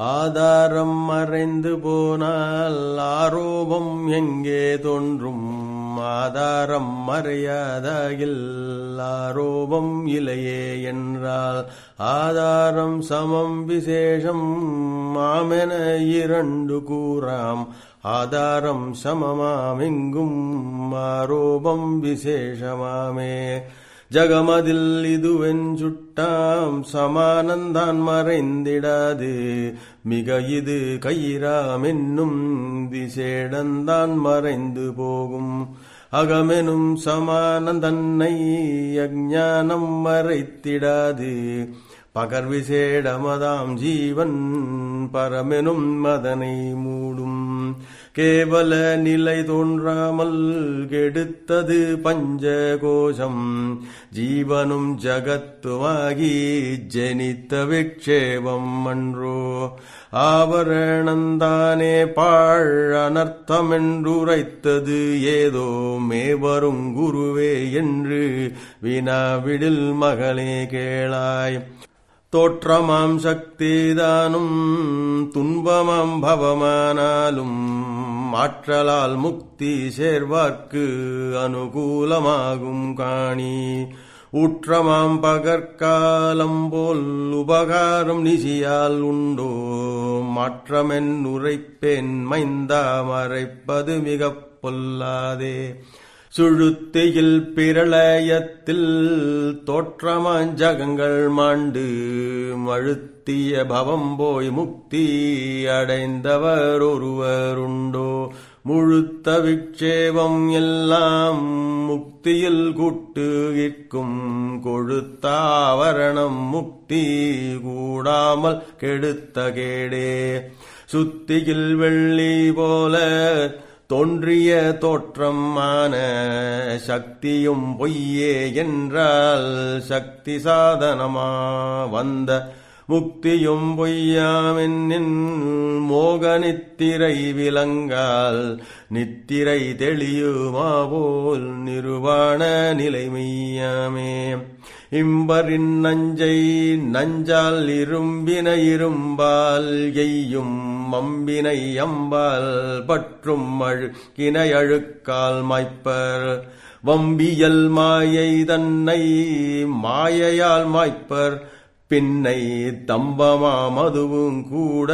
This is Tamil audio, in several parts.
ஆதாரம் மறைந்து போனால் ஆரோபம் எங்கே தோன்றும்? ஆதாரம் மறையாதாகில் ஆரோபம் இலையே என்றால் ஆதாரம் சமம் விசேஷம் மாமென இரண்டு கூறாம். ஆதாரம் சமமாமெங்கும் ஆரோபம் விசேஷமாமே. ஜகமதில் இதுவெஞ்சுட்டாம் சமானந்தான் மறைந்திடாது. மிக இது கயிறாம் என்னும் விசேடந்தான் மறைந்து போகும். அகமெனும் சமானந்தன்னை அஜானம் மறைத்திடாது. பகர்விசேடமதாம் ஜீவன் பரமெனும் மதனை மூடும். கேவல நிலை தோன்றாமல் கெடுத்தது பஞ்சகோஷம். ஜீவனும் ஜகத்துமாகி ஜனித்த விக்ஷேபம் அன்றோ. ஆவரணந்தானே பாழ் அனர்த்தமென்றுரைத்தது ஏதோ மேவரும் குருவே என்று வினாவிடில் மகளே கேளாய். தோற்றமாம் சக்திதானும் துன்பமாம் பவமானாலும் ஆற்றலால் முக்தி சேர்வார்க்கு அனுகூலமாகும் காணி. ஊற்றமாம் பகற்காலம் போல் உபகாரம் நிசியால் உண்டோ மாற்றமென் உரைப்பேன் மைந்தா மறைப்பது மிகப் பொல்லாதே. சுழுத்தியில் பிரளயத்தில் தோற்றமஞ்சகங்கள் மாண்டு மழுத்திய பவம் போய் முக்தி அடைந்தவர் ஒருவருண்டோ. முழுத்த விக்ஷேபம் எல்லாம் முக்தியில் கூட்டு இற்கும் கொழுத்தாவரணம் முக்தி கூடாமல் கெடுத்த கேடே. சுத்தியில் வெள்ளி போல தோன்றிய தோற்றமான சக்தியும் பொய்யே என்றால் சக்தி சாதனமா வந்த முக்தியும் பொய்யாமென்னின் மோக நித்திரை விலங்கால் நித்திரை தெளியுமா போல் நிருவாண நிலைமையாமே இம்பரின் நஞ்சை நஞ்சால் இரும்பின இரும்பால் எய்யும் மம்பினை அம்பால் பற்றும் அழுக்கினை அழுக்கால் மாய்ப்பர். வம்பியல் மாயை தன்னை மாயையால் மாய்ப்பர். பின்னை தம்பமா மதுவும் கூட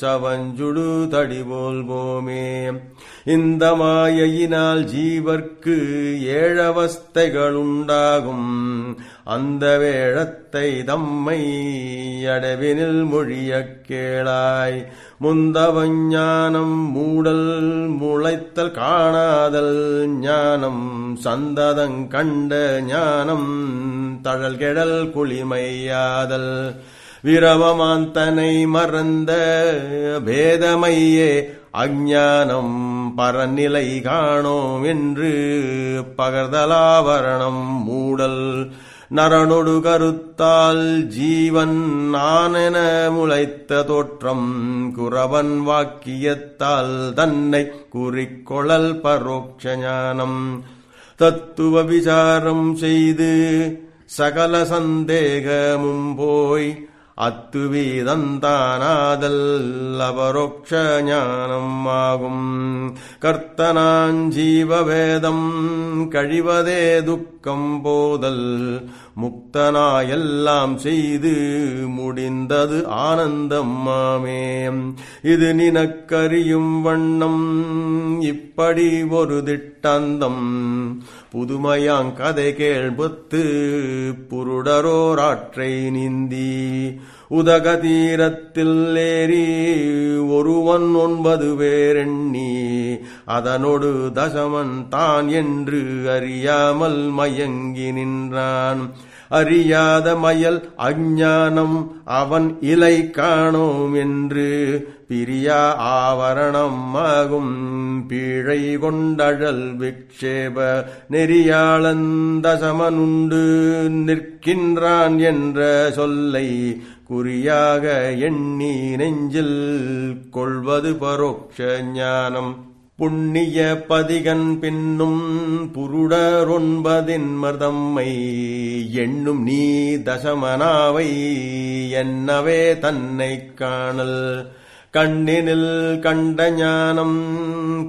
சவஞ்சுடு தடிபோல்வோமே இந்த மாயையினால் ஜீவர்க்கு ஏழவஸ்தைகளுண்டாகும். அந்த வேழத்தை தம்மை அடவினில் மொழியக் கேளாய். முந்தவஞ் ஞானம் மூடல் முளைத்தல் காணாதல் ஞானம் சந்ததங் கண்ட ஞானம் தழல் கெடல் குளிமையாதல் விரவமாந்தனை மறந்த பேதமையே அஞ்ஞானம் பரநிலை காணோம் என்று பகர்தலாவரணம் மூடல். நரனொடு கருத்தால் ஜீவன் நானென முளைத்த தோற்றம் குறவன் வாக்கியத்தால் தன்னை குறிக்கொழல் பரோட்ச ஞானம். தத்துவ விசாரம் செய்து சகல சந்தேகமும் போய் அத்துவீதந்தானாதல் அபரோக்ஷ ஞானம் ஆகும். கர்த்தனாஞ்சீவவேதம் கழிவதே துக்கம் போதல். முக்தனாயெல்லாம் செய்து முடிந்தது ஆனந்தம் மாமே. இது நினக்கரியும் வண்ணம் இப்படி ஒரு திட்டந்தம். புதுமையாங் கதை கேள்பத்து புருடரோராற்றை நீந்தி. உதகதீரத்தில் ஏறி ஒருவன் ஒன்பது பேரெண்ணி. அதனொடு தசமன் தான் என்று அறியாமல் மயங்கி நின்றான். அறியாத மயல் அஞ்ஞானம் அவன் இலை காணோம் என்று பிரியா ஆவரணம் ஆகும். பீழை கொண்டழல் விக்ஷேப நெறியாளந்தசமனுண்டு நிற்கின்றான் என்ற சொல்லை குறியாக எண்ணி நெஞ்சில் கொள்வது பரோக்ஷ ஞானம். புண்ணிய பதிகன் பின்னும் புருடரொன்பதின் மர்தம்மை எண்ணும் நீ தசமனாவை என்னவே தன்னை காணல். கண்ணினில் கண்ட ஞானம்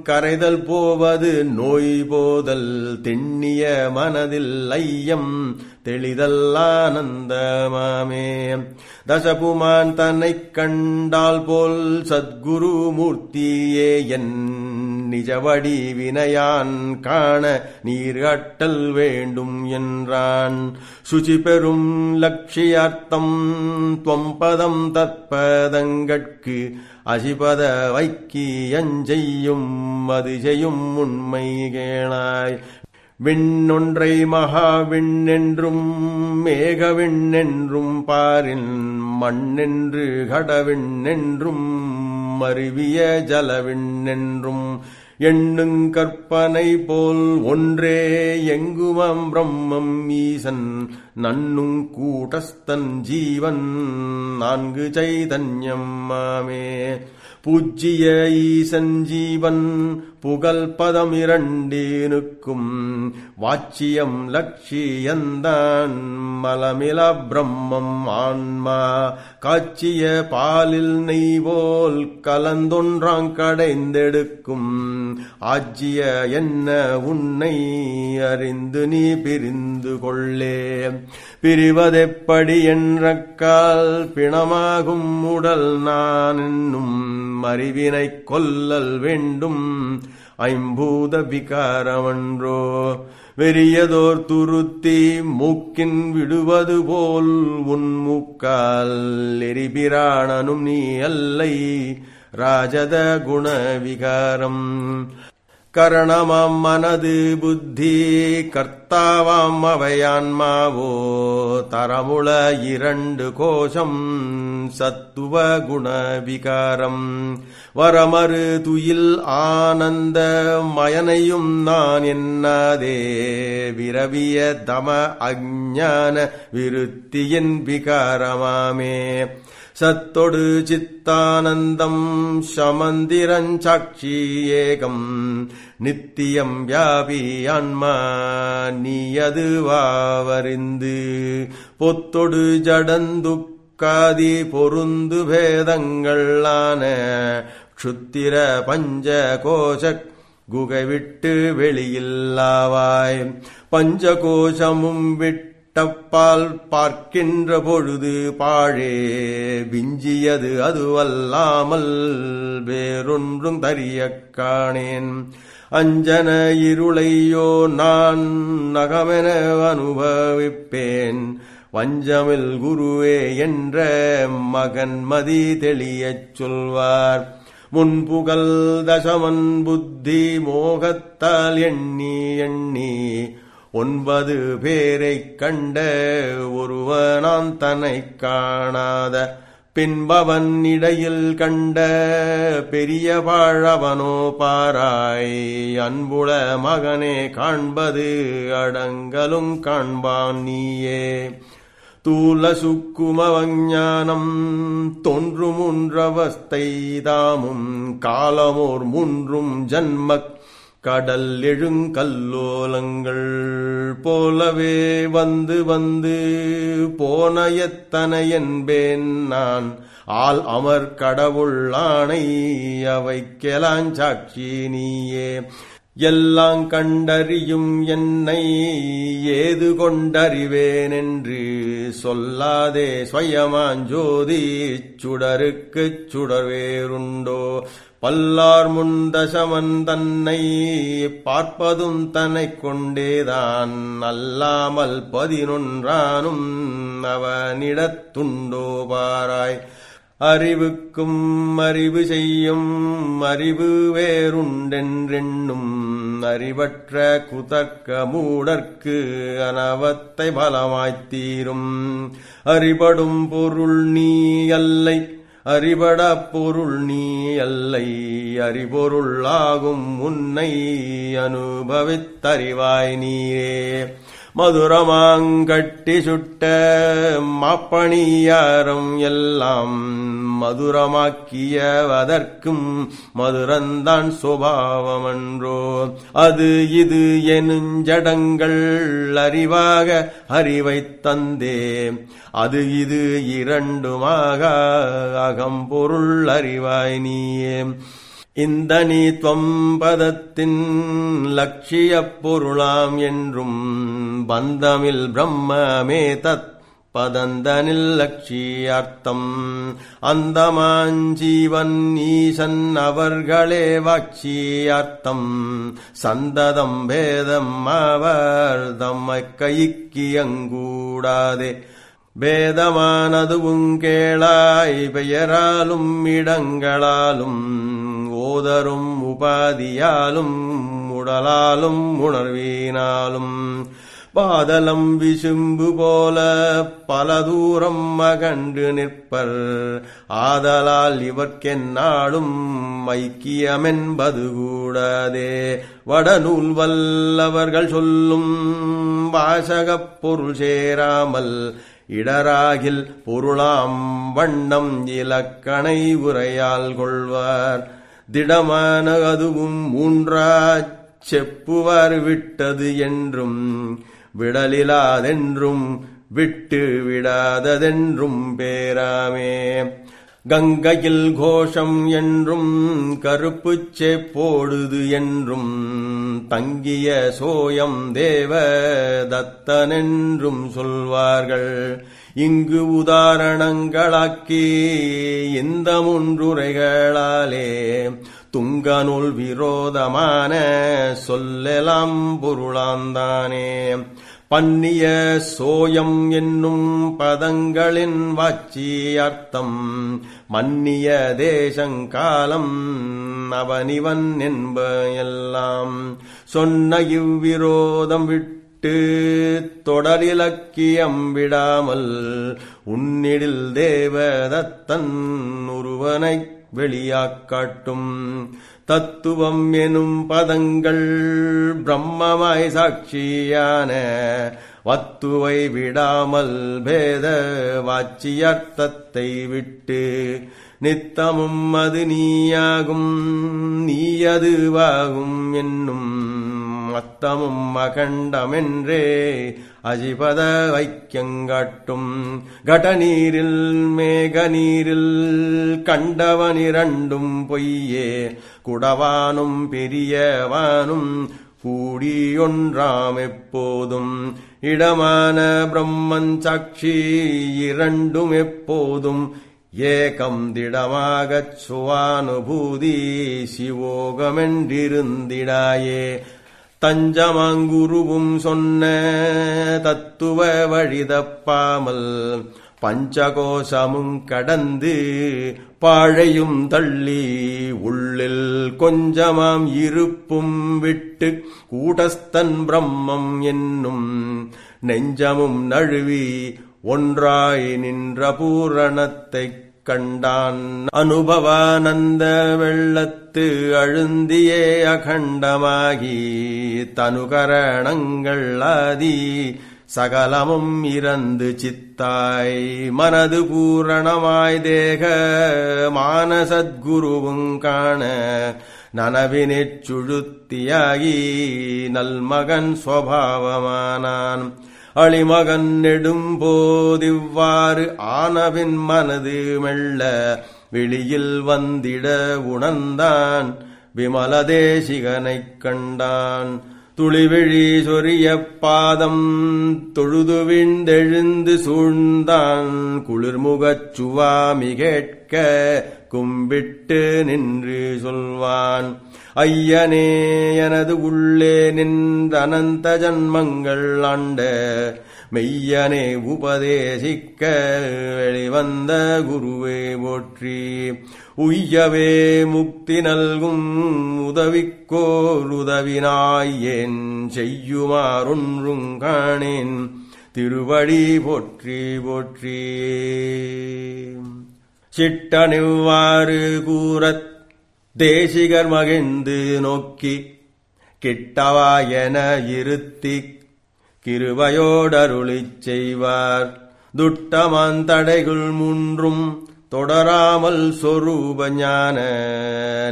கரைதல் போவது நோய் போதல். திண்ணிய மனதில் ஐயம் தெளிதல் ஆனந்தமாமே தசபுமான் தன்னை கண்டால் போல் சத்குரு மூர்த்தியே என் நிஜவடி வினையான் காண நீர்கட்டல் வேண்டும் என்றான். சுச்சி பெறும் லட்சியார்த்தம் துவம்பதம் தற்பதங்கட்கு அசிபத வைக்கியஞ்செய்யும் அது செய்யும் உண்மை கேளாய். விண்ணொன்றை மகாவிண்ணென்றும் மேகவிண்ணென்றும் பாரின் மண்ணென்று கடவிண்ணென்றும் மருவிய ஜலவிண்ணென்றும் எண்ணுங் கற்பனை போல் ஒன்றே எங்குமம் பிரம்மம் ஈசன் நன்னுங் கூட்டஸ்தன் ஜீவன் நான்கு சைதன்யம் மாமே. பூஜ்ய ஈசன் ஜீவன் புகழ் பதம் இரண்டீனுக்கும் வாச்சியம் லட்சியந்தான் மலமில பிரம்மம் ஆன்மா. காட்சிய பாலில் நெய்வோல் கலந்தொன்றாங் கடைந்தெடுக்கும். ஆஜ்ஜிய என்ன உன்னை அறிந்து நீ பிரிந்து கொள்ளே. பிரிவதெப்படி என்றக்கால் பிணமாகும் உடல் நான் என்னும் அறிவினை கொல்லல் வேண்டும். ஐம்பூத விகாரமன்றோ வெறியதோர் துருத்தி மூக்கின் விடுவது போல் உன் மூக்கால் எரிபிராணனும் நீ அல்லை ராஜத குண விகாரம். கரணமாம் மனது புத்தி கர்த்தாவாம் அவையான்மாவோ தரமுள இரண்டு கோஷம் சத்துவ குண விகாரம் வரமறு துயில் ஆனந்த மயனையும் நான் என்னாதே விரவிய தம அஞ்ஞான விருத்தியின் விகாரமாமே. சத்தொடு சித்தானந்தம் சமந்திரஞ்சாட்சி ஏகம். நித்தியம் வியாபி ஆன்மா நீயது வாவறிந்து. பொத்தொடு ஜடந்துக்காதி பொருந்து பேதங்களான க்ஷுத்திர பஞ்ச கோஷக் குகை விட்டு வெளியில்லாவாய் பஞ்சகோஷமும் விட்டு தப்பால் பார்க்கின்ற பொழுது பாழே விஞ்சியது அதுவல்லாமல் வேறொன்றும் தரிய காணேன். அஞ்சன இருளையோ நான் நகமென அனுபவிப்பேன். வஞ்சமில் குருவே என்ற மகன் மதி தெளியச் சொல்வார். முன்புகழ் தசமன் புத்தி மோகத்தால் எண்ணி எண்ணி ஒன்பது பேரைக் கண்ட ஒருவனான் தன்னை காணாத பின்பவன் இடையில் கண்ட பெரிய வாழவனோ பாராய். அன்புள மகனே காண்பது அடங்கலும் காண்பான் நீயே. தூல சுக்குமவஞானம் தோன்றுமுன்றவஸ்தை தாமும் காலமோர் முன்றும் ஜன்மக் கடல் எழுங்கல்லோலங்கள் போலவே வந்து வந்து போன எத்தனை என்பேன் நான். ஆள் அமர் கடவுள் ஆணை அவைக்கெலாஞ்சாட்சி நீயே. எல்லாம் கண்டறியும் என்னை ஏது கொண்டறிவேனென்று சொல்லாதே ஸ்வயமாஞ்சோதி சுடருக்குச் சுடர்வேருண்டோ பல்லார் முண்டசமன் தன்னை பார்ப்பதும் தன்னை கொண்டேதான். அல்லாமல் பதினொன்றானும் அவனிடத்துண்டோ பாராய். அறிவுக்கும் அறிவு செய்யும் அறிவு வேறுண்டென்றெண்ணும் அறிவற்ற குதர்க்க மூடர்க்கு அனவத்தை பலமாய்த்தீரும் அறிபடும் பொருள் நீ அல்லை அறிபட பொருள் நீ அல்லை அறிபொருள் ஆகும் உன்னை அனுபவித்தறிவாய் நீரே. மதுரமாங்கட்டி சுட்ட மாப்பணியாரம் எல்லாம் மதுரமாக்கியவதற்கும் மதுரந்தான் சுபாவமன்றோ. அது இது எனுஞ்சடங்கள் அறிவாக அறிவைத் தந்தே. அது இது இரண்டுமாக அகம்பொருள் அறிவாய் நீயே. இந்த நீ துவம்பதத்தின் லட்சியப் பொருளாம் என்றும் பந்தமில் பிரம்மமே தத் பதந்தனில் லட்சியார்த்தம். அந்தமாஞ்சீவன் ஈசன் அவர்களே வாட்சியார்த்தம். சந்ததம் பேதம் அவர் தம்மை கைக்கியங்கூடாதே பேதமானதுவும் கேளாய் பெயராலும் இடங்களாலும் ஓதரும் உபாதியாலும் உடலாலும் உணர்வினாலும். பாதலம் விசும்பு போல பல தூரம் மகண்டு நிற்பர். ஆதலால் இவர்க்கென்னாடும் ஐக்கியமென்பது கூடாதே. வடநூல் வல்லவர்கள் சொல்லும் வாசகப் பொருள் சேராமல் இடராகில் பொருளாம் வண்ணம் இலக்கணை உரையால் கொள்வார். திடமான அதுவும் மூன்றாச் செப்புவார் விட்டது என்றும் விடலிலாதென்றும் விட்டு விடாததென்றும் பேராமே. கங்கையில் கோஷம் என்றும் கருப்புச் செப்போடுது என்றும் தங்கிய சோயம் தேவ தத்தனென்றும் சொல்வார்கள். இங்கு உதாரணங்களாக்கி இந்த முன்றுரைகளாலே துங்கநூல் விரோதமான சொல்லலாம் பொருளாந்தானே. பன்னிய சோயம் என்னும் பதங்களின் வாச்சியார்த்தம் மன்னிய தேசங்காலம் அவனிவன் என்ப எல்லாம். சொன்ன இவ்விரோதம் விட்டு விட்டு தொடரிலக்கியம் விடாமல் உன்னிடில் தேவதத்தன் ஒருவனை வெளியாக்காட்டும் தத்துவம் எனும் பதங்கள் பிரம்மமாய் சாட்சியான வத்துவை விடாமல் பேத வாச்சியர்த்தத்தை விட்டு நித்தமும் அது நீயாகும் நீயதுவாகும் என்னும் மத்தமும் மகண்டமென்றே அஜிபத வைக்கங்காட்டும் கடநீரில் மேக நீரில் கண்டவனிரண்டும் பொய்யே. குடவானும் பெரியவானும் கூடியொன்றாம் எப்போதும். இடமான பிரம்மன் சாட்சி இரண்டும் எப்போதும். ஏகம் திடமாகச் சுவானுபூதி சிவோகமென்றிருந்திடாயே. தஞ்சமாங்குருவும் சொன்ன தத்துவ வழிதப்பாமல் பஞ்சகோசமும் கடந்து பாழையும் தள்ளி உள்ளில் கொஞ்சமாம் இருப்பும் விட்டு கூடஸ்தன் பிரம்மம் என்னும் நெஞ்சமும் நழுவி ஒன்றாய் நின்ற பூரணத்தைக் கண்டான். அனுபவானந்த வெள்ளத்து அழுந்தியே அகண்டமாகி தனுகரணங்கள் ஆதி சகலமும் இறந்து சித்தாய். மனது பூரணமாய் தேக மானசத்குருவும் காண நனவினைச் சுழுத்தியாகி நல்மகன் சுவாவமானான் அழிமகன் நெடும்போதிவ்வாறு ஆனவின் மனது மெல்ல வெளியில் வந்திட உணர்ந்தான். விமலதேசிகனைக் கண்டான். துளிவிழி சொரிய பாதம் தொழுது விண்டெழுந்து சூழ்ந்தான். குளிர்முகச் சுவாமி கேட்க கும்பிட்டு நின்று சொல்வான். ஐயனே எனது உள்ளே நின்ற அனந்த ஜன்மங்கள் ஆண்ட மெய்யனே உபதேசிக்க வெளிவந்த குருவே போற்றி. உய்யவே முக்தி நல்கும் உதவிக்கோர் உதவினாய் செய்யுமாறொன்றும் காணேன். திருவடி போற்றி போற்றி. சிட்டனிவ்வாறு கூறத் தேசிகர் மகிழ்ந்து நோக்கி கிட்டவா என இருத்தி கிருபையோடருளிச் செய்வார். துட்டமான் முன்றும் தொடராமல் சொரூப ஞான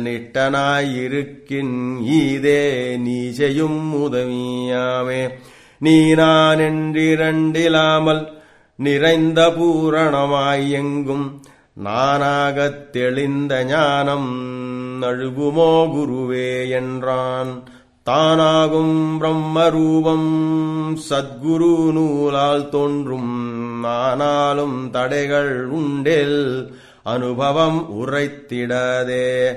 நிட்டனாயிருக்கின் ஈதே நீ செய்யும் உதவியாமே. நீ நான் என்றிரண்டிலாமல் நிறைந்த பூரணமாய் எங்கும் நானாகத் தெளிந்த ஞானம் நழுகுமோ குருவே என்றான். தானாகும் பிரம்மரூபம். சத்குரு நூலால் தோன்றும். ஆனாலும் தடைகள் உண்டில் அனுபவம் உரைத்திடதே.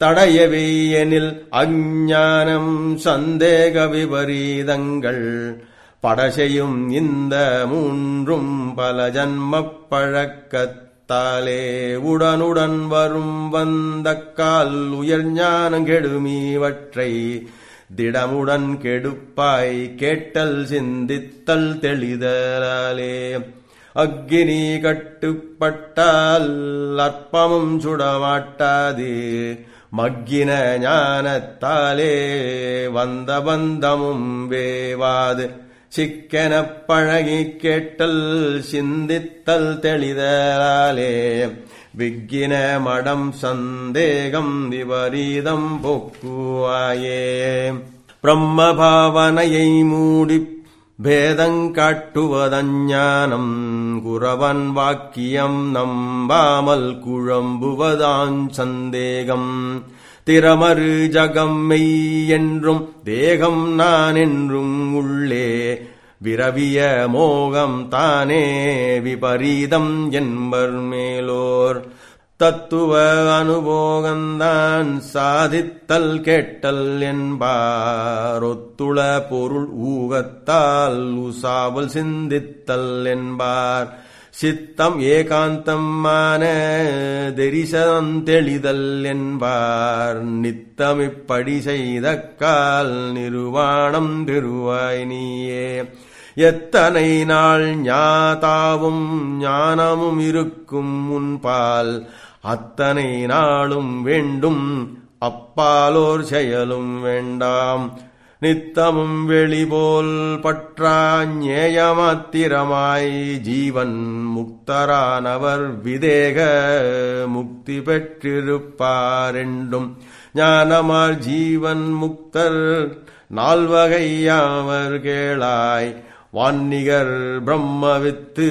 தடையவையெனில் அஞ்ஞானம் சந்தேக விபரீதங்கள். படசெய்யும் இந்த மூன்றும் பல ஜன்மப் தாலே உடனுடன் வரும் வந்த கால் உயர் ஞானம் கெடுமீவற்றை திடமுடன் கெடுப்பாய் கேட்டல் சிந்தித்தல் தெளிதலாலே. அக்னி கட்டுப்பட்டால் அற்பமும் சுடமாட்டாது. மக்கின ஞானத்தாலே வந்த பந்தமும் வேவாது. சிக்கெனப் பழகி கேட்டல் சிந்தித்தல் தெளிதலாலே விக்கின மடம் சந்தேகம் விபரீதம் போக்குவாயே பிரம்ம பாவனையை மூடிப் குறவன் வாக்கியம் நம்பாமல் குழம்புவதான் சந்தேகம். திறமறு ஜகம் மெய் என்றும் தேகம் நான் என்றும் உள்ளே விரவிய மோகம் தானே விபரீதம் என்பர் மேலோர். தத்துவ அனுபோகந்தான் சாதித்தல் கேட்டல் என்பார். ஒத்துள பொருள் ஊகத்தால் உசாவல் சிந்தித்தல் என்பார். சித்தம் ஏகாந்தமான தெரிசனம் தெளிதல் என்பார். நித்தம் இப்படி செய்த கால் நிருவாணம் பெறுவாய் நீயே. எத்தனை நாள் ஞாதாவும் ஞானமும் இருக்கும் முன்பால் அத்தனை நாளும் வேண்டும். அப்பாலோர் செயலும் வேண்டாம். நித்தமும் வெளிபோல் பற்றா ஞேயமாத்திரமாய் ஜீவன் முக்தரானவர் விதேக முக்தி பெற்றிருப்பாரெண்டும். ஞானமார் ஜீவன் முக்தர் நால்வகையாவர் கேளாய். வான்னிகர் பிரம்மவித்து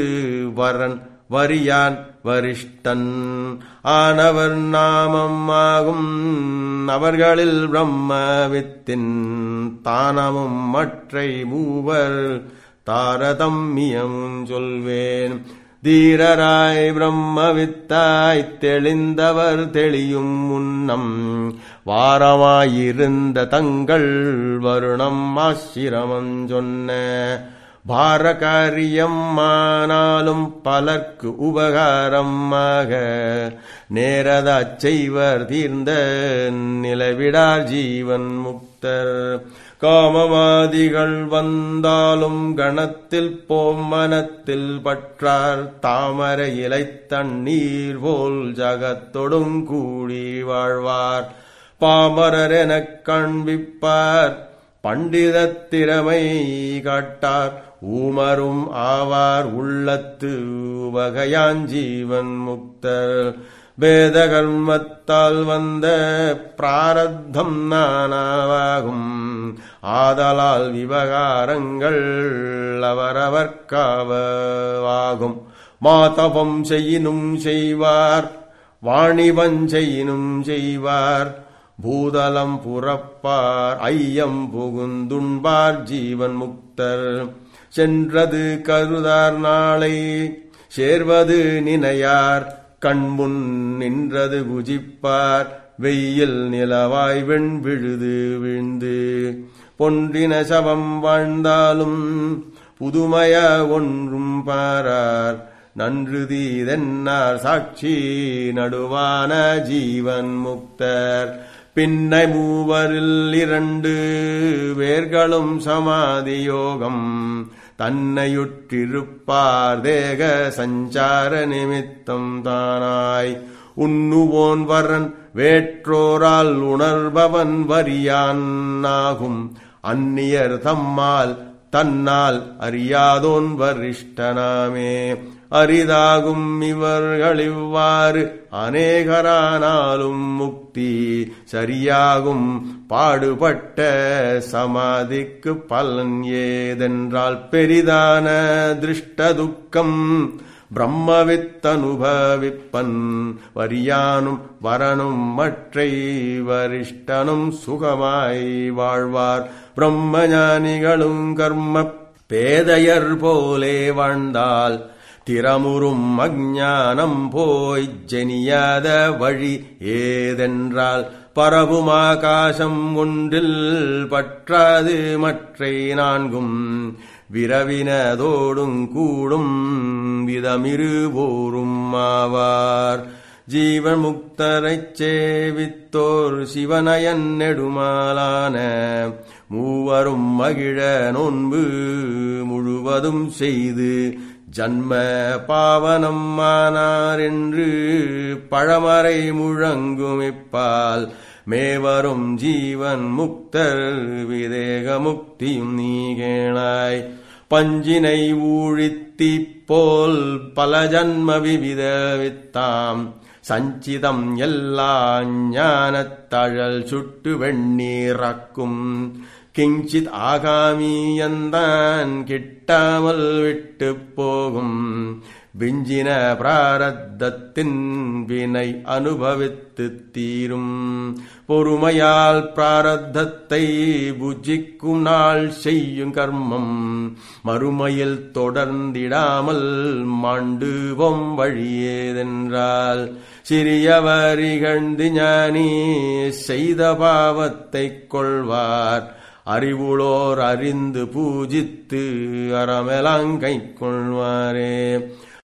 வரன் வரியான் வரிஷ்டன். ஆனவர் நாமம் ஆகும் அவர்களில் பிரம்மவித்தின் தானமும் மற்றை மூவர் தாரதம்மியமும் சொல்வேன். தீரராய் பிரம்மவித்தாய் தெளிந்தவர் தெளியும் முன்னம். வாரமாயிருந்த தங்கள் வருணம் ஆசிரமம் சொன்ன பாரகாரியம் ஆனாலும் பலர்க்கு உபகாரமாக நேரதாச் செய்வர் தீர்ந்த நிலவிடார் ஜீவன் முக்தர். காமவாதிகள் வந்தாலும் கணத்தில் போம் மனத்தில் பற்றார். தாமர இலை தண்ணீர் போல் ஜகத்தொடும் கூடி வாழ்வார். பாமரர் எனக் காண்பிப்பார். பண்டிதத் திறமை காட்டார். ஊமரும் ஆவார் உள்ளத்து வகையாஞ்சீவன் முக்தர். வேத கர்மத்தால் வந்த பிராரத்தம் நானாவாகும். ஆதலால் விவகாரங்கள் அவரவர்க்காவாகும். மாதவம் செய்யினும் செய்வார் வாணிபம் செய்யினும் செய்வார். பூதலம் புறப்பார் ஐயம் புகுந்துண்பார் ஜீவன் முக்தர். சென்றது கருதார் நாளை. சேர்வது நினையார் கண்முன் நின்றது புஜிப்பார். வெயில் நிலவாய் வெண் விழுது விழுந்து. பொன்றின சவம் வாழ்ந்தாலும் புதுமய ஒன்றும் பாரார். நன்று தீதென்னார் சாட்சி நடுவான ஜீவன் முக்தர். பின்னை மூவரில் இரண்டு வேர்களும் சமாதி யோகம் தன்னையுற்றிருப்பார் தேக சஞ்சார நிமித்தம் தானாய். உண்ணுவோன் வரன் வேற்றோரால் உணர்பவன் வரியான் ஆகும் அந்நியர் தம்மால் தன்னால் அறியாதோன் வரிஷ்டனாமே. அரிதாகும் இவர்கள் இவ்வாறு அநேகரானாலும் முக்தி சரியாகும். பாடுபட்ட சமாதிக்கு பலன் ஏதென்றால் பெரிதான திருஷ்டதுக்கம். பிரம்மவித்தனுபவிப்பன் வரியானும் வரனும் மற்றை வரிஷ்டனும் சுகமாய் வாழ்வார். பிரம்மஞானிகளும் கர்ம பேதையர் போலே வாழ்ந்தால் திறமுறும் அஞ்ஞானம் போய் ஜெனியாத வழி ஏதென்றால் பரவும் ஆகாசம் ஒன்றில் பற்றாது மற்றை நான்கும் விரவினதோடும் கூடும் விதமிருவோரும் ஆவார். ஜீவன் முக்தரைச் சேவித்தோர் சிவனயன் நெடுமாலான மூவரும் மகிழ நோன்பு முழுவதும் செய்து ஜன்ம பாவனம் ஆனார் என்று பழமறை முழங்கும் இப்பால் மேவரும் ஜீவன் முக்தர் விதேக முக்தியும் நீகேளாய் பஞ்சினை ஊழித்தி போல் பல ஜன்ம விவித வித்தாம் சஞ்சிதம் எல்லா ஞானத்தழல் சுட்டு வெண்ணீராக்கும். கிஞ்சித் ஆகாமியந்தான் கிட்டாமல் விட்டு போகும். விஞ்சின பிராரத்தத்தின் வினை அனுபவித்து தீரும். பொறுமையால் பிராரத்தத்தை புஜிக்கும் நாள் செய்யும் கர்மம். மறுமையில் தொடர்ந்திடாமல் மாண்டுவோம் வழியேதென்றால். சிறியவர் இகழ்ந்து ஞானி செய்த பாவத்தைக் கொள்வார். அறிவுளோர் அறிந்து பூஜித்து அறமெலாங்கை கொள்வாரே